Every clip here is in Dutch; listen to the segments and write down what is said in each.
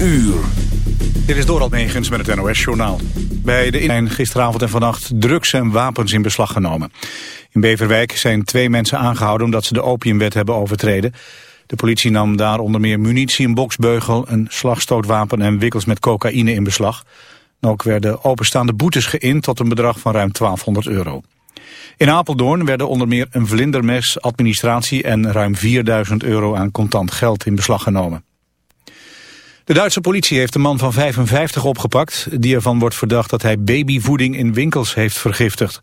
uur. Dit is Doral Megens met het NOS-journaal. Bij de zijn gisteravond en vannacht drugs en wapens in beslag genomen. In Beverwijk zijn twee mensen aangehouden omdat ze de opiumwet hebben overtreden. De politie nam daar onder meer munitie, een boksbeugel, een slagstootwapen en wikkels met cocaïne in beslag. ook werden openstaande boetes geïnd tot een bedrag van ruim 1200 euro. In Apeldoorn werden onder meer een vlindermes, administratie en ruim 4000 euro aan contant geld in beslag genomen. De Duitse politie heeft een man van 55 opgepakt... die ervan wordt verdacht dat hij babyvoeding in winkels heeft vergiftigd.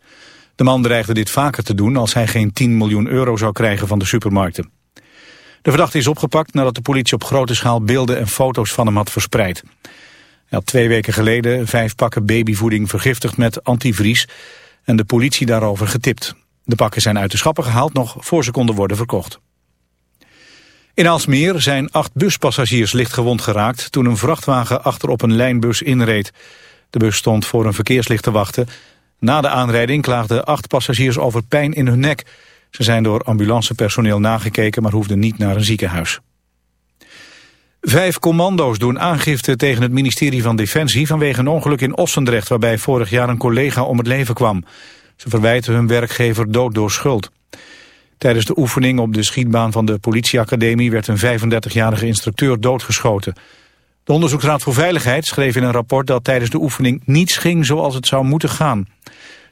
De man dreigde dit vaker te doen als hij geen 10 miljoen euro zou krijgen van de supermarkten. De verdachte is opgepakt nadat de politie op grote schaal beelden en foto's van hem had verspreid. Hij had twee weken geleden vijf pakken babyvoeding vergiftigd met antivries en de politie daarover getipt. De pakken zijn uit de schappen gehaald nog voor ze konden worden verkocht. In Aalsmeer zijn acht buspassagiers licht gewond geraakt toen een vrachtwagen achter op een lijnbus inreed. De bus stond voor een verkeerslicht te wachten. Na de aanrijding klaagden acht passagiers over pijn in hun nek. Ze zijn door ambulancepersoneel nagekeken, maar hoefden niet naar een ziekenhuis. Vijf commando's doen aangifte tegen het ministerie van Defensie... vanwege een ongeluk in Ossendrecht... waarbij vorig jaar een collega om het leven kwam. Ze verwijten hun werkgever dood door schuld. Tijdens de oefening op de schietbaan van de politieacademie... werd een 35-jarige instructeur doodgeschoten. De Onderzoeksraad voor Veiligheid schreef in een rapport... dat tijdens de oefening niets ging zoals het zou moeten gaan.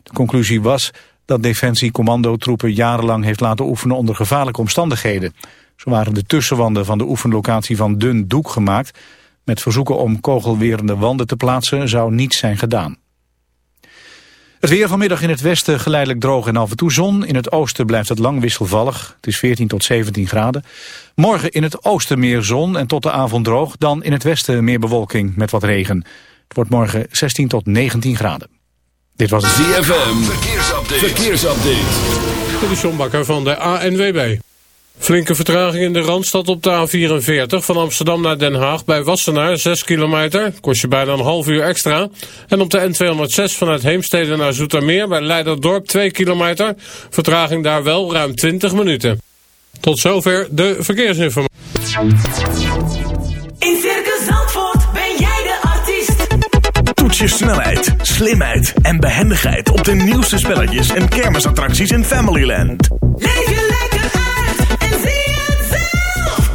De conclusie was dat Defensie commandotroepen jarenlang heeft laten oefenen onder gevaarlijke omstandigheden. Zo waren de tussenwanden van de oefenlocatie van dun doek gemaakt. Met verzoeken om kogelwerende wanden te plaatsen zou niets zijn gedaan. Het weer vanmiddag in het westen geleidelijk droog en af en toe zon. In het oosten blijft het lang wisselvallig. Het is 14 tot 17 graden. Morgen in het oosten meer zon en tot de avond droog. Dan in het westen meer bewolking met wat regen. Het wordt morgen 16 tot 19 graden. Dit was het ZFM. Verkeersupdate. Verkeersupdate. Dit is John Bakker van de ANWB. Flinke vertraging in de Randstad op de A44 van Amsterdam naar Den Haag bij Wassenaar 6 kilometer. Kost je bijna een half uur extra. En op de N206 vanuit Heemstede naar Zoetermeer bij Leiderdorp 2 kilometer. Vertraging daar wel ruim 20 minuten. Tot zover de verkeersinformatie. In Circus Zandvoort ben jij de artiest. Toets je snelheid, slimheid en behendigheid op de nieuwste spelletjes en kermisattracties in Familyland. Leef je lekker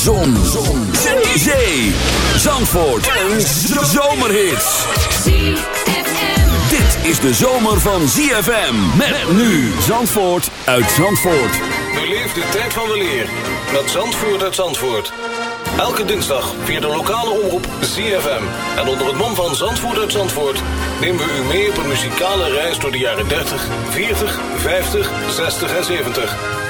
Zon. Zon. Zee. Zandvoort. Een zomerhit. Dit is de zomer van ZFM. Met nu Zandvoort uit Zandvoort. Beleef de tijd van de leer. Met Zandvoort uit Zandvoort. Elke dinsdag via de lokale omroep ZFM. En onder het mom van Zandvoort uit Zandvoort... nemen we u mee op een muzikale reis door de jaren 30, 40, 50, 60 en 70...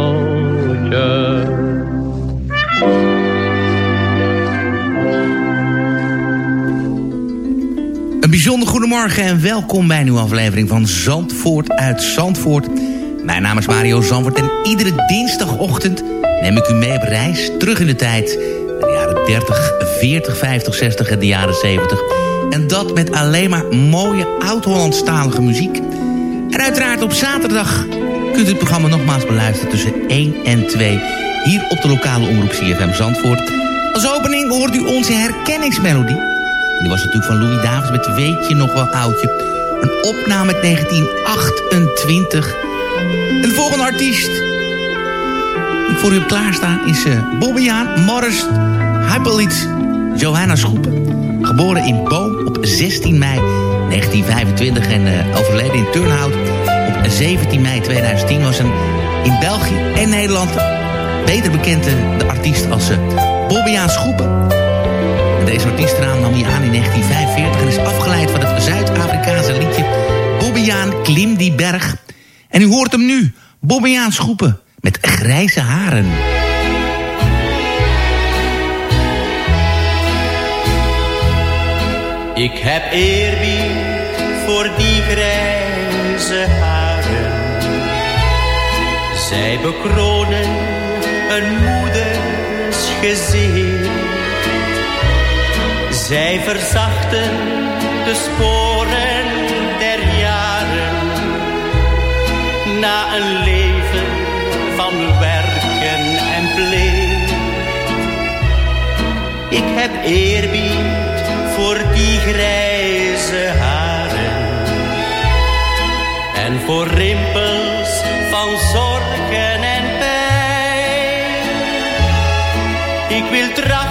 Een bijzonder goedemorgen en welkom bij een nieuwe aflevering van Zandvoort uit Zandvoort. Mijn naam is Mario Zandvoort en iedere dinsdagochtend neem ik u mee op reis terug in de tijd. De jaren 30, 40, 50, 60 en de jaren 70. En dat met alleen maar mooie oud-Hollandstalige muziek. En uiteraard op zaterdag kunt u het programma nogmaals beluisteren tussen 1 en 2... hier op de lokale omroep CFM Zandvoort. Als opening hoort u onze herkenningsmelodie. Die was natuurlijk van Louis Davids met Weet je nog wel oudje. Een opname uit 1928. En de volgende artiest... die ik voor u klaarstaan is uh, Morris Hypoliet Johanna Schoepen. Geboren in Boom op 16 mei 1925 en uh, overleden in Turnhout op 17 mei 2010 was een in België en Nederland beter bekend uh, de artiest als uh, Bobbejaan Schoepen. Deze artiestnaam nam hij aan in 1945 en is afgeleid van het Zuid-Afrikaanse liedje Bobbejaan Klim die berg. En u hoort hem nu, Bobbejaan Schoepen met grijze haren. Ik heb eerbied voor die grijze haren. Zij bekronen een moeders gezicht. Zij verzachten de sporen der jaren. Na een leven van werken en plicht. Ik heb eerbied voor die grijze haren. En voor rimpels van zorgen en pijn. Ik wil trachten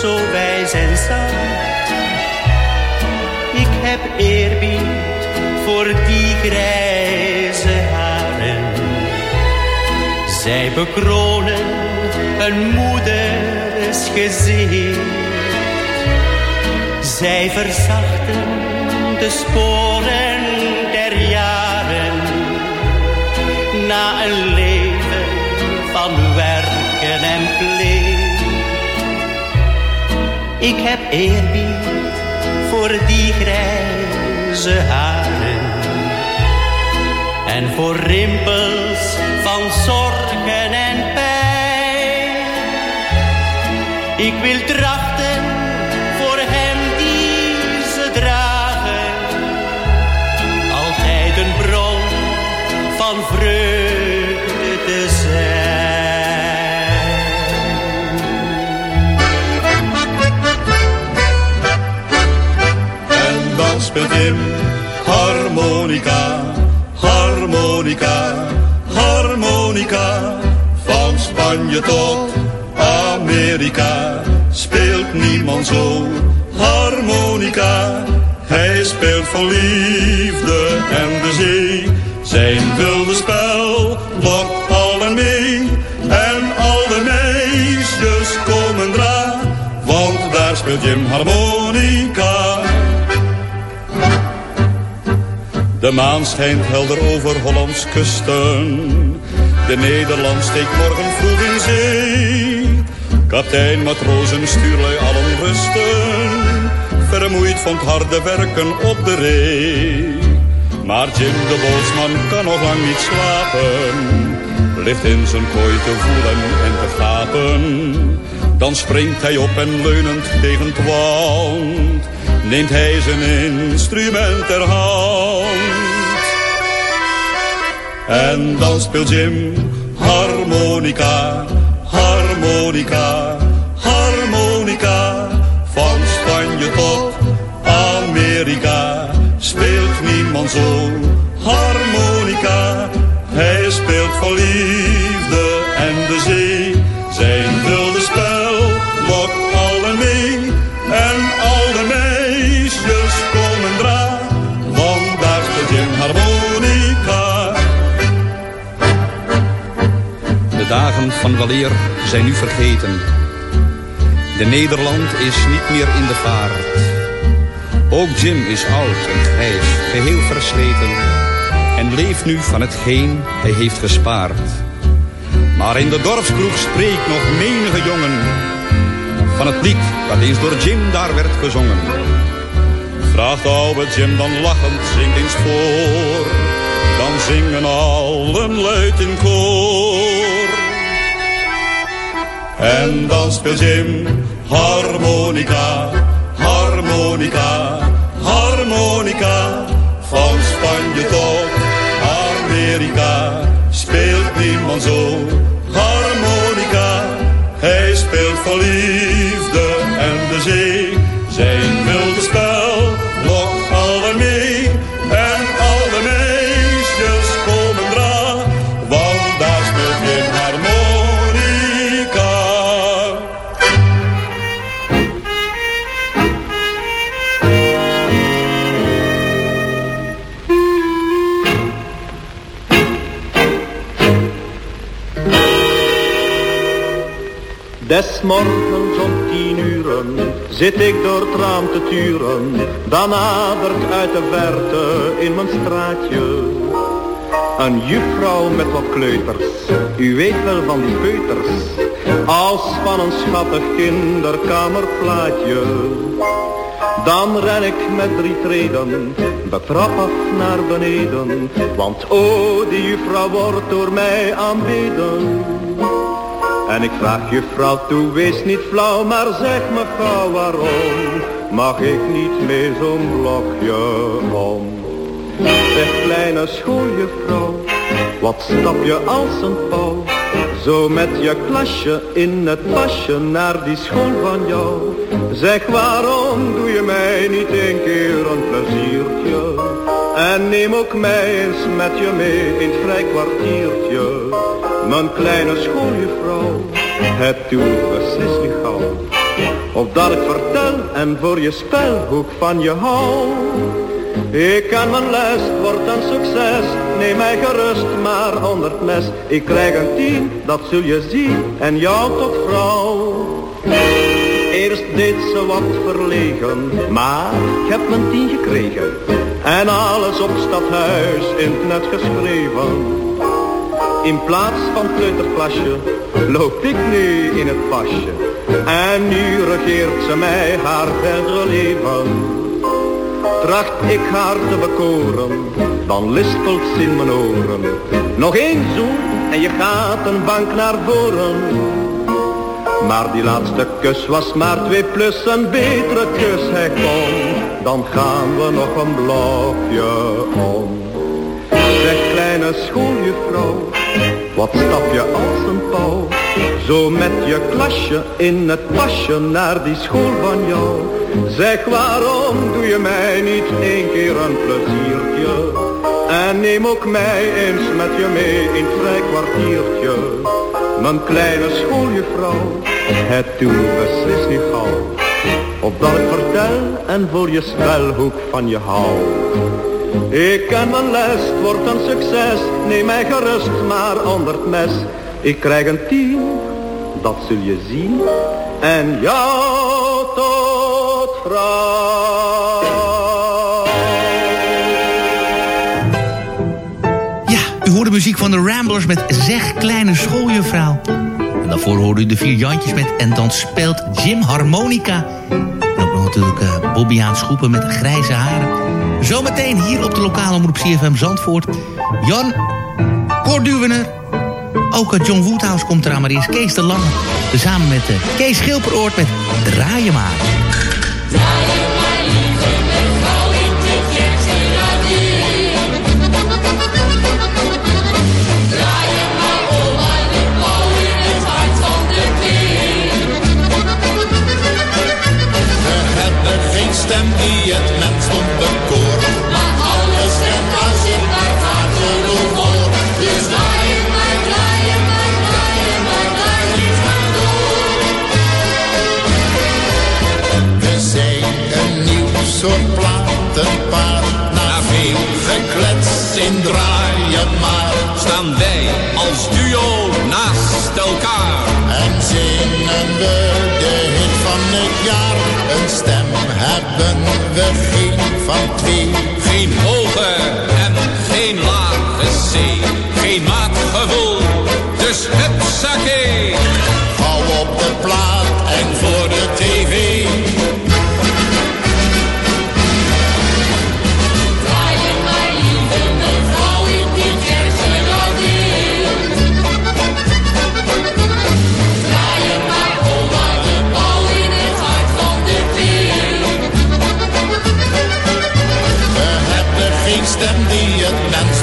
zo wijs en zacht. Ik heb eerbied voor die grijze haren. Zij bekronen een moeders gezicht. Zij verzachten de sporen der jaren. Na een leven van werken en plicht. Ik heb eerbied voor die grijze haren. En voor rimpels van zorgen en pijn. Ik wil trachten speelt Jim harmonica, harmonica, harmonica. Van Spanje tot Amerika speelt niemand zo harmonica. Hij speelt voor liefde en de zee. Zijn wilde spel lokt allen mee. En al de meisjes komen dra, want daar speelt Jim harmonica. De maan schijnt helder over Hollands kusten. De Nederland steekt morgen vroeg in zee. Kaptein, matrozen, stuurlui allen rusten. Vermoeid van het harde werken op de ree. Maar Jim de bootsman kan nog lang niet slapen. Ligt in zijn kooi te voelen en te gapen. Dan springt hij op en leunend tegen het wand. Neemt hij zijn instrument ter hand. En dan speelt Jim harmonica, harmonica, harmonica. Van Spanje tot Amerika speelt niemand zo harmonica. Hij speelt voor liefde en de zee. Dagen van weleer zijn nu vergeten. De Nederland is niet meer in de vaart. Ook Jim is oud en grijs, geheel versleten. En leeft nu van hetgeen hij heeft gespaard. Maar in de dorpskroeg spreekt nog menige jongen. Van het lied dat eens door Jim daar werd gezongen. Vraagt de oude Jim dan lachend, zingt eens voor. Dan zingen allen luid in koor. En dan speelt Jim harmonica, harmonica, harmonica. Van Spanje tot Amerika speelt niemand zo harmonica. Hij speelt voor liefde en de zee. Zijn wilde spel morgens om tien uren zit ik door het raam te turen. Dan nadert uit de verte in mijn straatje een juffrouw met wat kleuters. U weet wel van die peuters. Als van een schattig kinderkamerplaatje. Dan ren ik met drie treden, de af naar beneden. Want oh, die juffrouw wordt door mij aanbeden. En ik vraag juffrouw toe, wees niet flauw, maar zeg me gauw waarom. Mag ik niet mee zo'n blokje om? Zeg kleine schooljuffrouw, wat stap je als een pauw? Zo met je klasje in het pasje naar die school van jou. Zeg waarom doe je mij niet een keer een pleziertje? En neem ook mij eens met je mee in het vrij kwartiertje. Mijn kleine schooljuffrouw, het doet beslist niet gauw. Of dat ik vertel en voor je spel hoe ik van je hou. Ik kan mijn les, wordt een succes. Neem mij gerust maar onder het mes. Ik krijg een tien, dat zul je zien. En jou tot vrouw. Eerst deed ze wat verlegen, maar ik heb mijn tien gekregen. En alles op stadhuis in het net geschreven. In plaats van kleuterklasje loop ik nu in het pasje. En nu regeert ze mij haar verdere leven. Tracht ik haar te bekoren, dan lispelt ze in mijn oren. Nog één zoen en je gaat een bank naar voren. Maar die laatste kus was maar twee plus een betere kus, hij kon. Dan gaan we nog een blokje om. Zeg kleine schooljuffrouw, wat stap je als een pauw? Zo met je klasje in het pasje naar die school van jou. Zeg waarom doe je mij niet één keer een pleziertje? En neem ook mij eens met je mee in het vrij kwartiertje. Mijn kleine schooljuffrouw, het doet beslist niet gauw. Opdat ik vertel en voor je spel hoe ik van je hou. Ik ken mijn les, het wordt een succes. Neem mij gerust maar onder het mes. Ik krijg een tien, dat zul je zien. En jou tot vrouw. Ja, u hoort de muziek van de Ramblers met Zeg Kleine Schooljuffrouw. Daarvoor hoorde u de vier Jantjes met En dan speelt Jim harmonica. En ook nog natuurlijk uh, Bobby aan Schoepen met grijze haren. Zometeen hier op de lokale omroep CFM Zandvoort. Jan Corduwener. Ook uh, John Woodhouse komt eraan, maar eerst Kees de Lange. Samen met uh, Kees Schilperoort met Draaien maar. Geen hoge en geen lage C. Geen maatgevoel,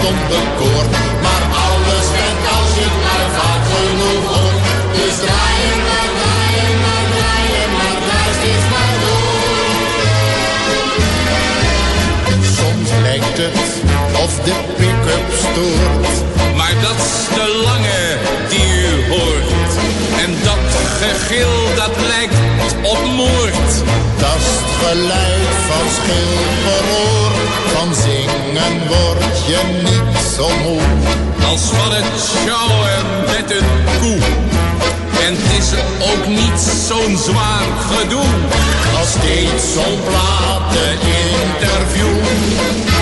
Maar alles werkt als je het maar vaak genoeg hoort. Dus draai je maar, draai je maar, draai je maar, draai steeds maar door. Soms lijkt het of de pick-up stoort. Maar dat is de lange die u hoort. En dat gegil dat lijkt op moord. Het geluid van schilperoor. Van zingen word je niet zo moe. Als van het sjouwen met een koe. En het is ook niet zo'n zwaar gedoe. Als steeds zo'n plateninterview. Draai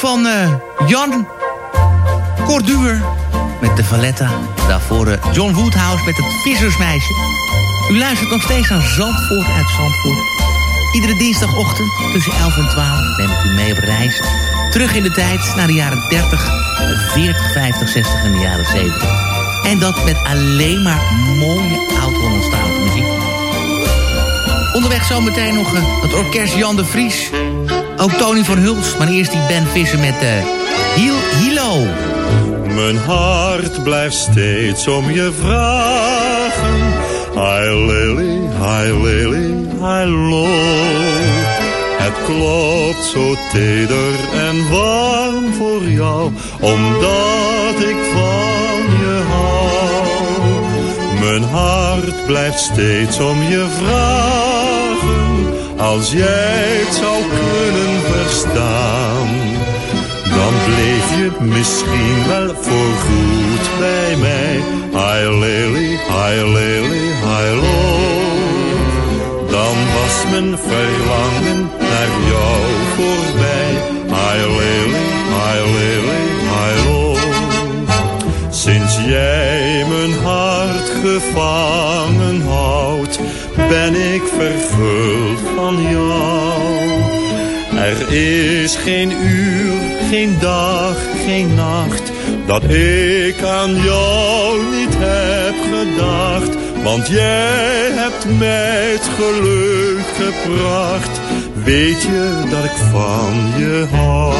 van eh, Jan Corduur met de Valletta. Daarvoor eh, John Woodhouse met het Vissersmeisje. U luistert nog steeds naar Zandvoort uit Zandvoort. Iedere dinsdagochtend tussen 11 en 12 neem ik u mee op reis. Terug in de tijd naar de jaren 30, 40, 50, 60 en de jaren 70. En dat met alleen maar mooie oud-Hollandstalige muziek. Onderweg zometeen nog uh, het orkest Jan de Vries. Ook Tony van Huls, maar eerst die Ben Visser met uh, Hiel Hilo. Mijn hart blijft steeds om je vragen. Hi Lily, hi Lily, hallo. Het klopt zo teder en warm voor jou, omdat ik van je hou. Mijn hart blijft steeds om je vragen, als jij het zou kunnen verstaan. Dan bleef je misschien wel voorgoed bij mij. Hi Lily, hi Lily, hi love. Dan was mijn verlangen naar jou voorbij. Hi Lily, hi Lily, hi love. Sinds jij mijn hart gevangen houdt, ben ik vervuld van jou. Er is geen uur, geen dag, geen nacht dat ik aan jou niet heb gedacht. Want jij hebt mij het geluk gebracht. Weet je dat ik van je hou?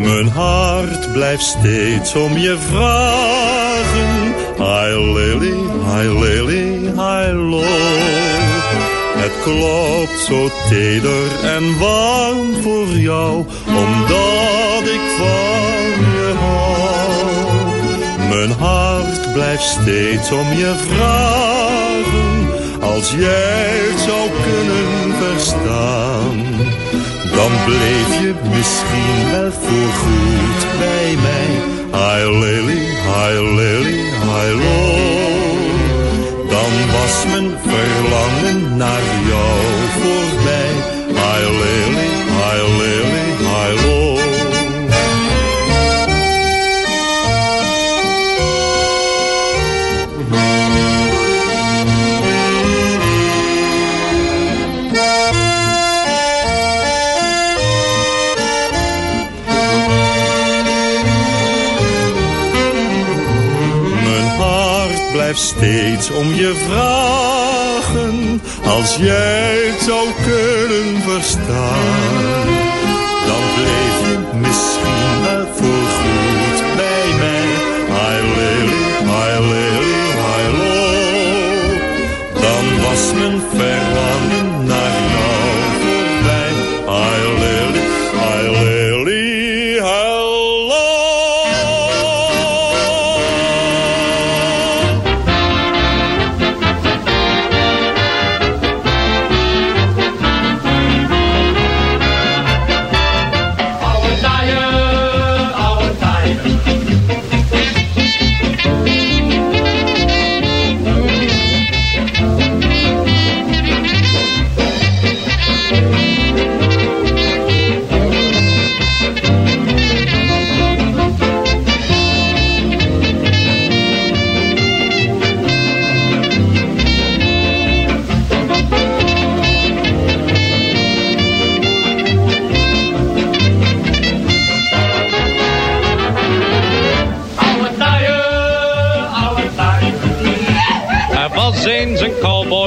Mijn hart blijft steeds om je vragen. Hi Lily, hi Lily, hi love. Het klopt zo teder en warm voor jou, omdat ik van je hou. Mijn hart blijft steeds om je vragen, als jij het zou kunnen verstaan. Dan bleef je misschien wel voorgoed bij mij. Hi Lily, hi Lily, hi love. Dan was mijn verlangen naar jou voorbij. Steeds om je vragen. Als jij het zou kunnen verstaan, dan bleef je misschien wel voorgoed bij mij. Hi Lily, hi Lily, hi love. Dan was mijn verlangen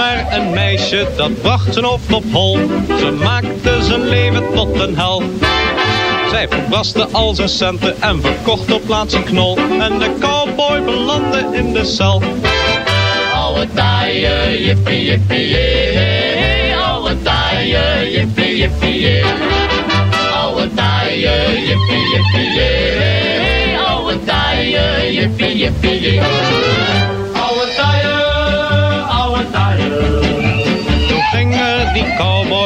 Er een meisje, dat bracht zijn hoofd op hol. Ze maakte zijn leven tot een hel. Zij verbraste al zijn centen en verkocht op laatst een knol. En de cowboy belandde in de cel. Oude taaien, jippie, jippie, jee. Oude taaien, taaie, jippie, jippie, jee. Oude taaie, jippie, jippie, jee. Oude taaie, jippie, jippie, jee.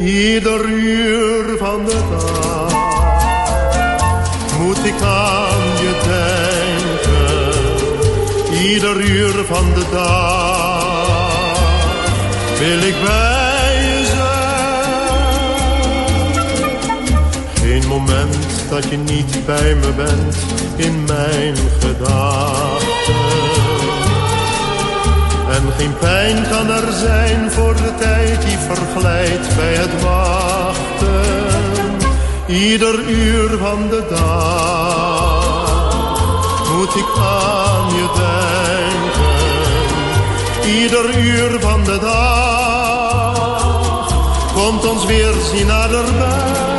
Ieder uur van de dag moet ik aan je denken. Ieder uur van de dag wil ik bij je zijn. Geen moment dat je niet bij me bent in mijn gedachten. En geen pijn kan er zijn voor de tijd die verglijdt bij het wachten. Ieder uur van de dag moet ik aan je denken. Ieder uur van de dag komt ons weer zien naderbij.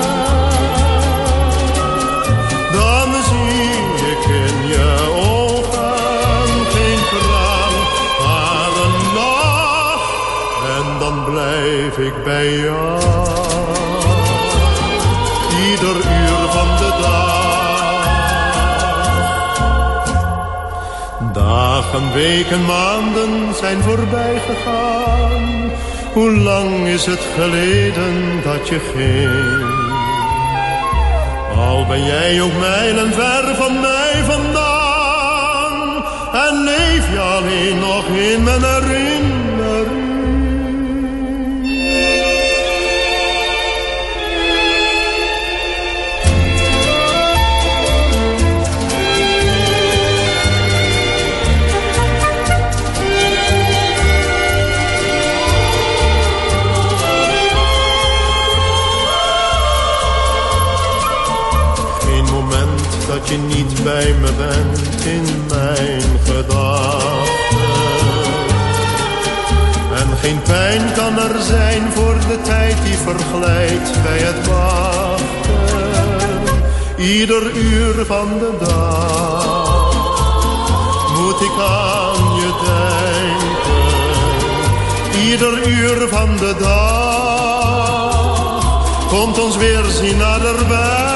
Blijf ik bij jou. Ieder uur van de dag. Dagen, weken, maanden zijn voorbij gegaan. Hoe lang is het geleden dat je ging? Al ben jij ook mijlen ver van mij vandaan. En leef je alleen nog in mijn herinnering. Bij me bent in mijn gedachten. En geen pijn kan er zijn voor de tijd die verglijdt bij het wachten. Ieder uur van de dag moet ik aan je denken. Ieder uur van de dag komt ons weer zien naderbij.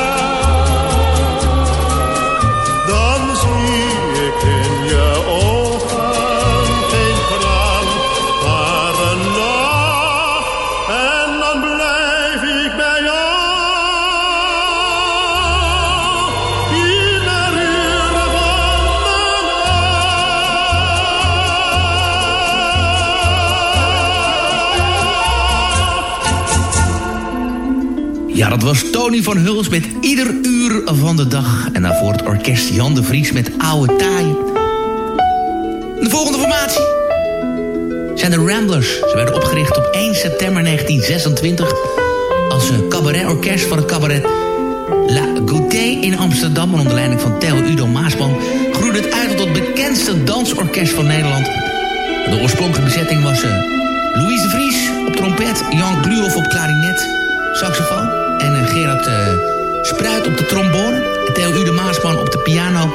Ja, dat was Tony van Huls met Ieder Uur van de Dag. En daarvoor het orkest Jan de Vries met Oude Taaien. De volgende formatie zijn de Ramblers. Ze werden opgericht op 1 september 1926... als eh, cabaretorkest van het cabaret La Gautée in Amsterdam... onder leiding van Theo Udo Maasman... groeide het uit tot het bekendste dansorkest van Nederland. De oorspronkelijke bezetting was uh, Louise de Vries op trompet... Jan Gluhoff op klarinet, saxofoon... en uh, Gerard uh, Spruit op de trombone... Theo Udo Maasman op de piano...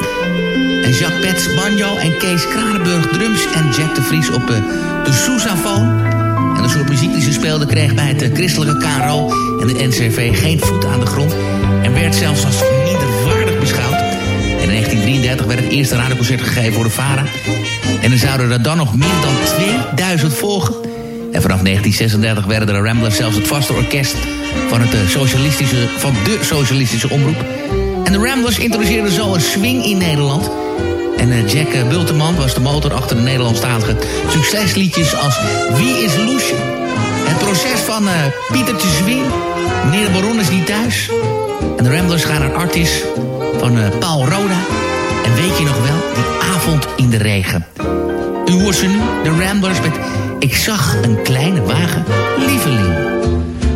en Jacques Pets banjo. En Kees Kranenburg drums... en Jack de Vries op de sousaphone... En de soort muziek die ze speelden kreeg bij het christelijke KRO en de NCV geen voet aan de grond. En werd zelfs als minderwaardig beschouwd. In 1933 werd het eerste radioconcert gegeven voor de VARA. En er zouden er dan nog meer dan 2000 volgen. En vanaf 1936 werden de Ramblers zelfs het vaste orkest van, het socialistische, van de socialistische omroep. En de Ramblers introduceerden zo een swing in Nederland. En Jack Bulteman was de motor achter de Nederlandstalige succesliedjes als Wie is Loesje? Het proces van uh, Pietertje Zwing. Meneer de Baron is niet thuis. En de Ramblers gaan naar Artis van Paul Roda. En weet je nog wel, die avond in de regen. U hoort ze nu, de Ramblers met Ik zag een kleine wagen, lieveling.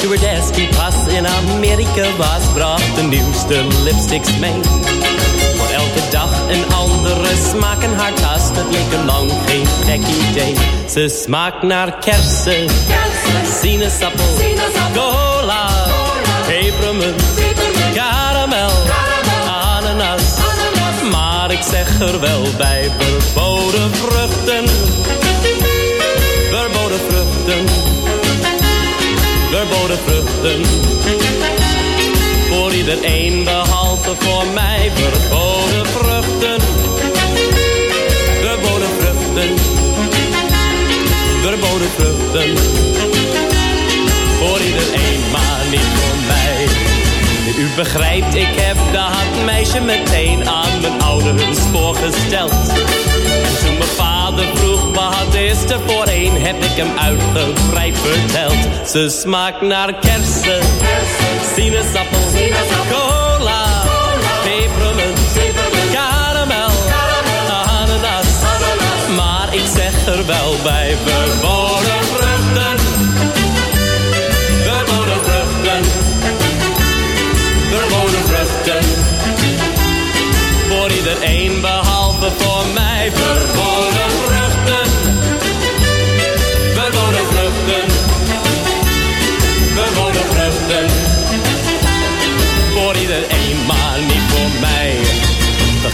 Stewardess die pas in Amerika was, bracht de nieuwste lipsticks mee. Voor elke dag een andere smaak en haar tas, dat leek er lang geen gek idee. Ze smaakt naar kersen, sinaasappel, cola, pepermunt, karamel, ananas. Maar ik zeg er wel bij, verboden vruchten, verboden vruchten. Voor iedereen behalve voor mij verboden vruchten. Verboden vruchten. Verboden vruchten. Voor iedereen, maar niet voor mij. U begrijpt, ik heb dat meisje meteen aan mijn ouders voorgesteld. En toen mijn vader vroeg voor een, heb ik hem uitgebreid verteld. Ze smaakt naar kersen, sinaasappel, cola, pepermunt, karamel, ananas. Maar ik zeg er wel bij verboden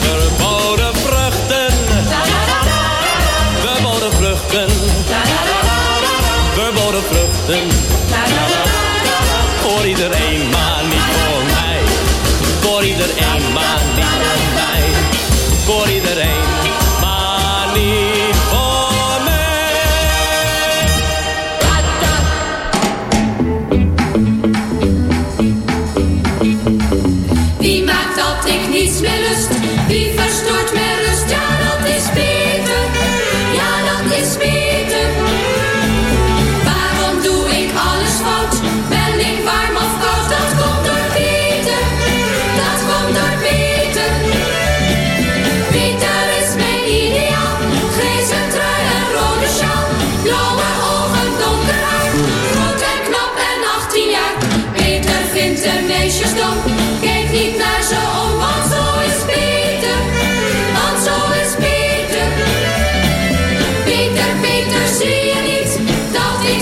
mij verboden vruchten. Verboden vruchten. Verboden vruchten. Voor iedereen,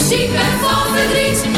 dat ik ziek ben van verdriet?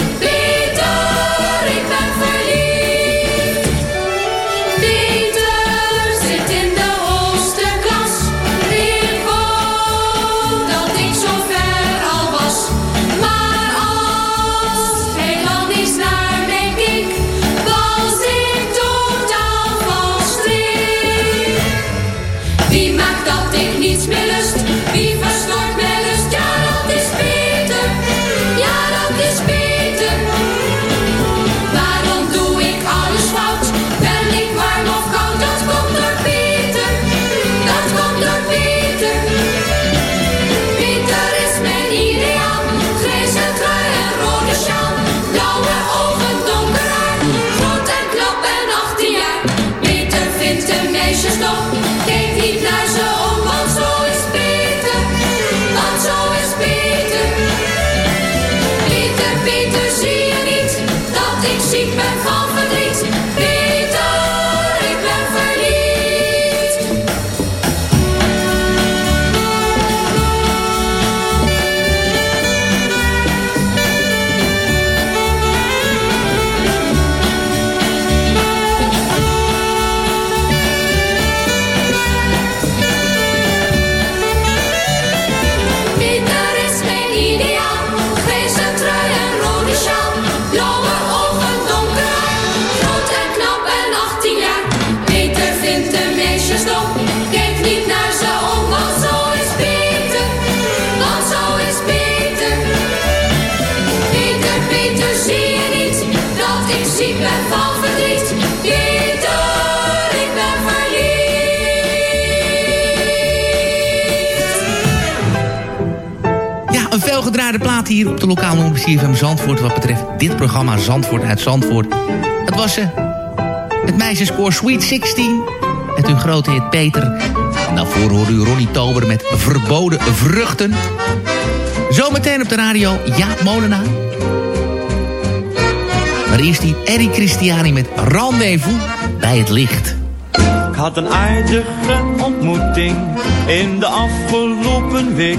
Felgedraaide plaat hier op de lokale omroep CFM Zandvoort... wat betreft dit programma Zandvoort uit Zandvoort. Het was ze. Het meisjeskoor Sweet 16 met hun grote hit Peter. En daarvoor hoorde u Ronnie Tober met Verboden Vruchten. Zometeen op de radio Jaap Molenaar. Maar eerst die Eddie Christiani met Rendezvous bij het licht. Ik had een aardige ontmoeting in de afgelopen week.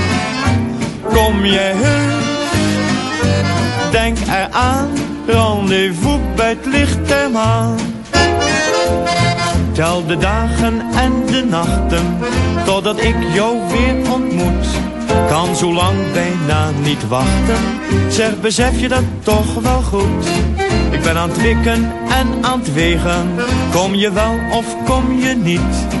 kom jij heus? Denk eraan, rendezvous bij het licht der maan. Tel de dagen en de nachten, totdat ik jou weer ontmoet. Kan zo lang bijna niet wachten, zeg besef je dat toch wel goed. Ik ben aan het wikken en aan het wegen, kom je wel of kom je niet?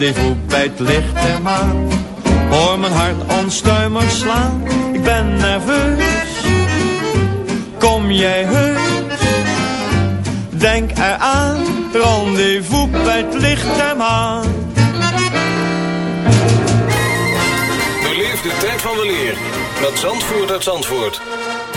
Rendezvous bij het licht der maan. Hoor mijn hart onstuimig slaan, ik ben nerveus. Kom jij heus, denk eraan, rendezvous bij het licht der maan. Beleef de tijd van de leer met Zandvoort uit Zandvoort.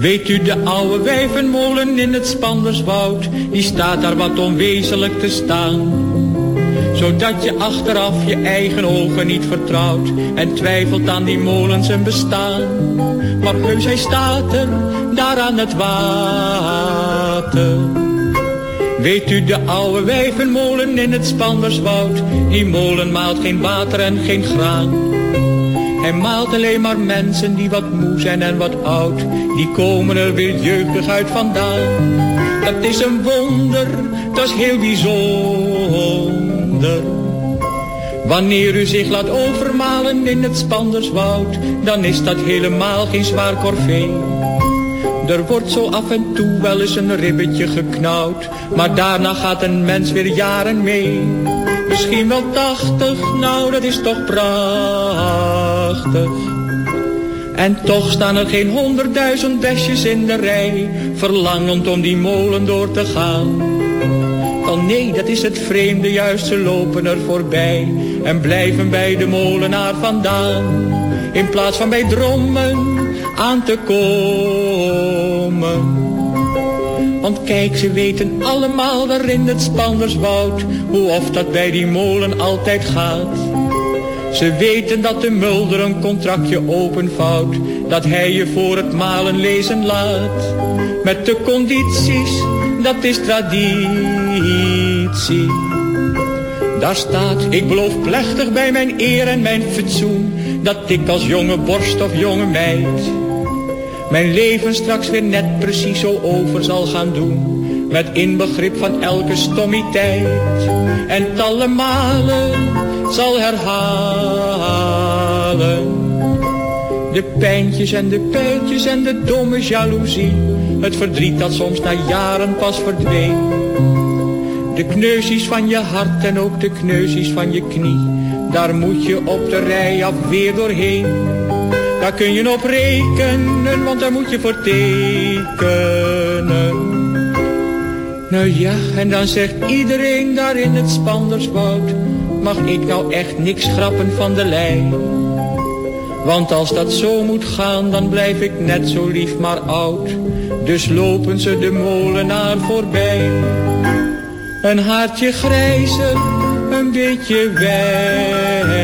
Weet u de oude wijvenmolen in het Spanderswoud, die staat daar wat onwezenlijk te staan. Zodat je achteraf je eigen ogen niet vertrouwt en twijfelt aan die molen zijn bestaan. Maar heus hij staat er, daar aan het water. Weet u de oude wijvenmolen in het Spanderswoud, die molen maalt geen water en geen graan. Hij maalt alleen maar mensen die wat moe zijn en wat oud. Die komen er weer jeugdig uit vandaan. Dat is een wonder, dat is heel bijzonder. Wanneer u zich laat overmalen in het Spanderswoud, dan is dat helemaal geen zwaar corvée. Er wordt zo af en toe wel eens een ribbetje geknauwd, maar daarna gaat een mens weer jaren mee. Misschien wel tachtig, nou dat is toch prachtig. En toch staan er geen honderdduizend besjes in de rij, verlangend om die molen door te gaan. Wel nee, dat is het vreemde, juist ze lopen er voorbij en blijven bij de molenaar vandaan. In plaats van bij drommen aan te komen. Want kijk, ze weten allemaal daar in het Spanderswoud, hoe of dat bij die molen altijd gaat. Ze weten dat de mulder een contractje openvouwt, dat hij je voor het malen lezen laat. Met de condities, dat is traditie. Daar staat, ik beloof plechtig bij mijn eer en mijn fatsoen, dat ik als jonge borst of jonge meid, mijn leven straks weer net precies zo over zal gaan doen. Met inbegrip van elke stommiteit en talle malen zal herhalen. De pijntjes en de pijltjes en de domme jaloezie. Het verdriet dat soms na jaren pas verdween. De kneuzies van je hart en ook de kneuzies van je knie. Daar moet je op de rij af weer doorheen. Daar kun je op rekenen, want daar moet je voor tekenen. Nou ja, en dan zegt iedereen daar in het Spanderswoud, mag ik nou echt niks grappen van de lijn? Want als dat zo moet gaan, dan blijf ik net zo lief maar oud. Dus lopen ze de molenaar voorbij. Een haartje grijzer, een beetje wijzer.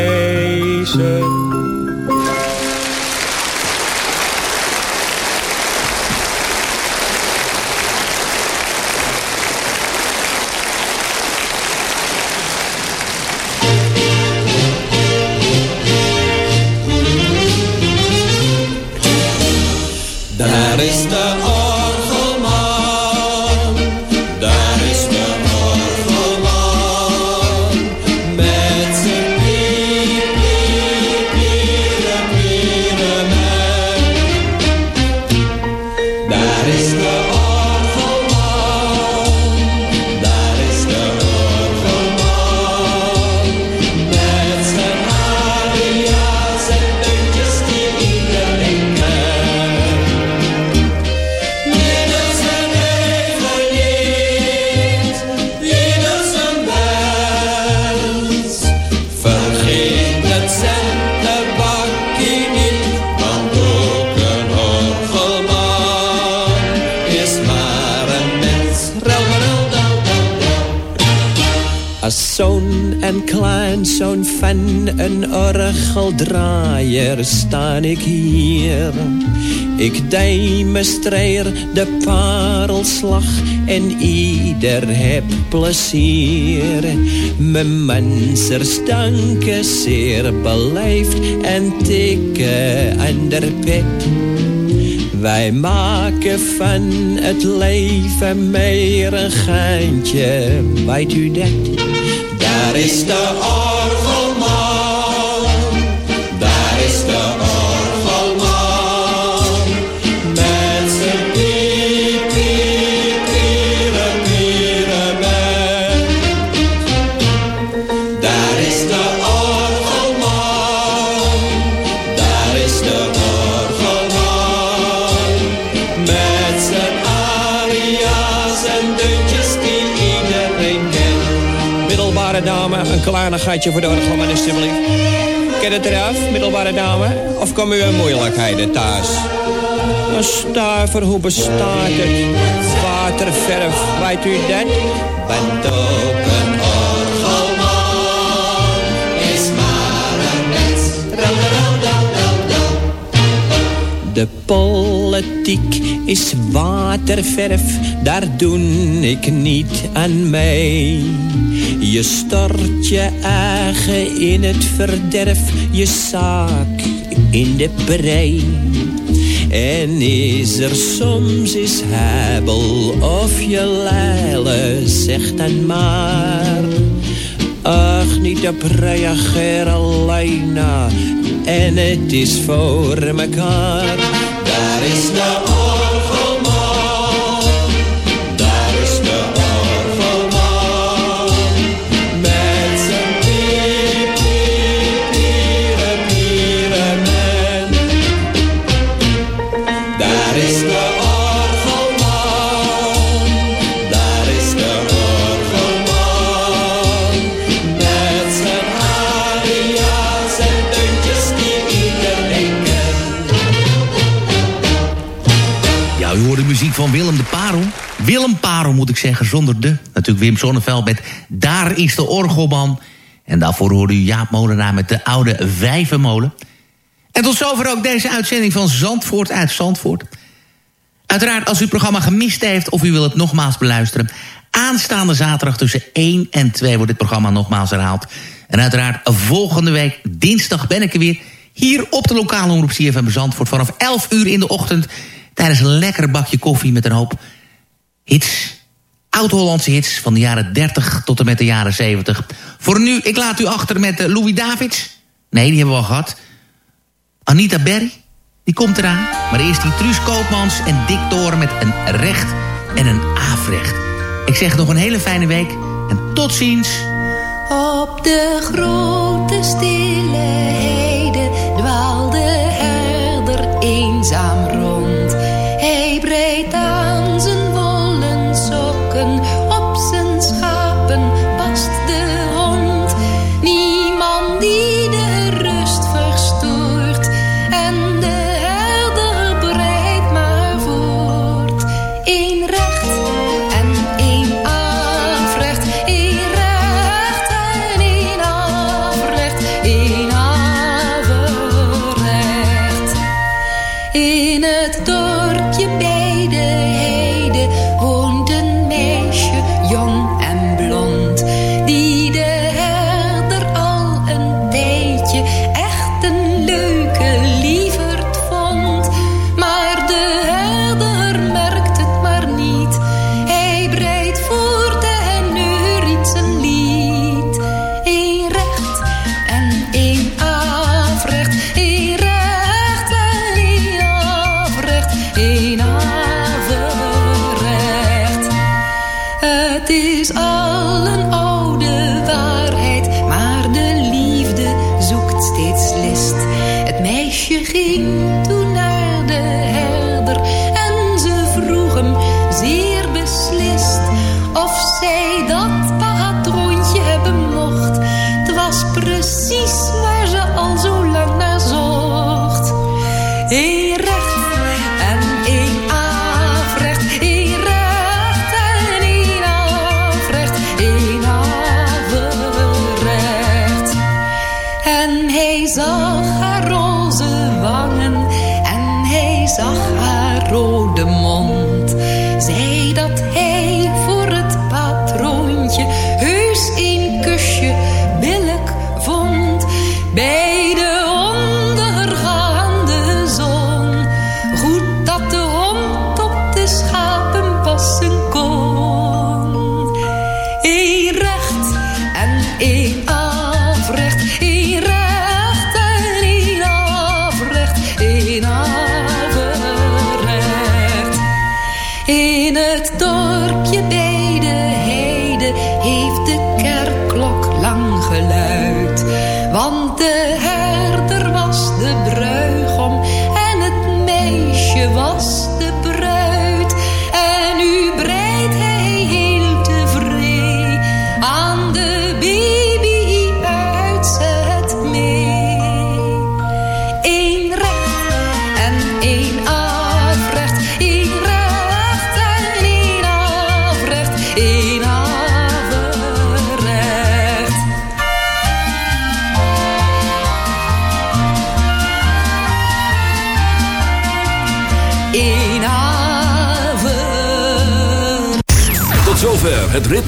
Ik demonstreer de parelslag en ieder heb plezier. Mijn mensers danken zeer beleefd en tikken aan de pet. Wij maken van het leven meer een geintje, weet u dat? Daar is de een kleinigheidje voor de orgelman alstublieft. Ken het eraf, middelbare dame? Of komen u in moeilijkheden thuis? Een stuiver, hoe bestaat het? Waterverf, weet u dat? Bent ook De politiek is waterverf, daar doe ik niet aan mee. Je stort je eigen in het verderf, je zaak in de brei. En is er soms is hebel of je leile, zeg dan maar. Ach, niet op reageer alleen. En het is voor mekaar. Daar is de Willem de Parel. Willem Parel moet ik zeggen, zonder de. Natuurlijk Wim Sonneveld met Daar is de Orgelman. En daarvoor hoorde u Jaap Molenaar met de oude Vijvenmolen. En tot zover ook deze uitzending van Zandvoort uit Zandvoort. Uiteraard, als u het programma gemist heeft of u wil het nogmaals beluisteren... aanstaande zaterdag tussen 1 en 2 wordt dit programma nogmaals herhaald. En uiteraard volgende week, dinsdag, ben ik er weer... hier op de lokale omroep CFM Zandvoort... vanaf 11 uur in de ochtend... tijdens een lekker bakje koffie met een hoop hits... Oud-Hollandse hits van de jaren 30 tot en met de jaren 70. Voor nu, ik laat u achter met uh, Louis Davids. Nee, die hebben we al gehad. Anita Berry, die komt eraan. Maar eerst die Truus Koopmans en Dick Toren met een recht en een afrecht. Ik zeg nog een hele fijne week en tot ziens. Op de grote stille heide dwaalde herder eenzaam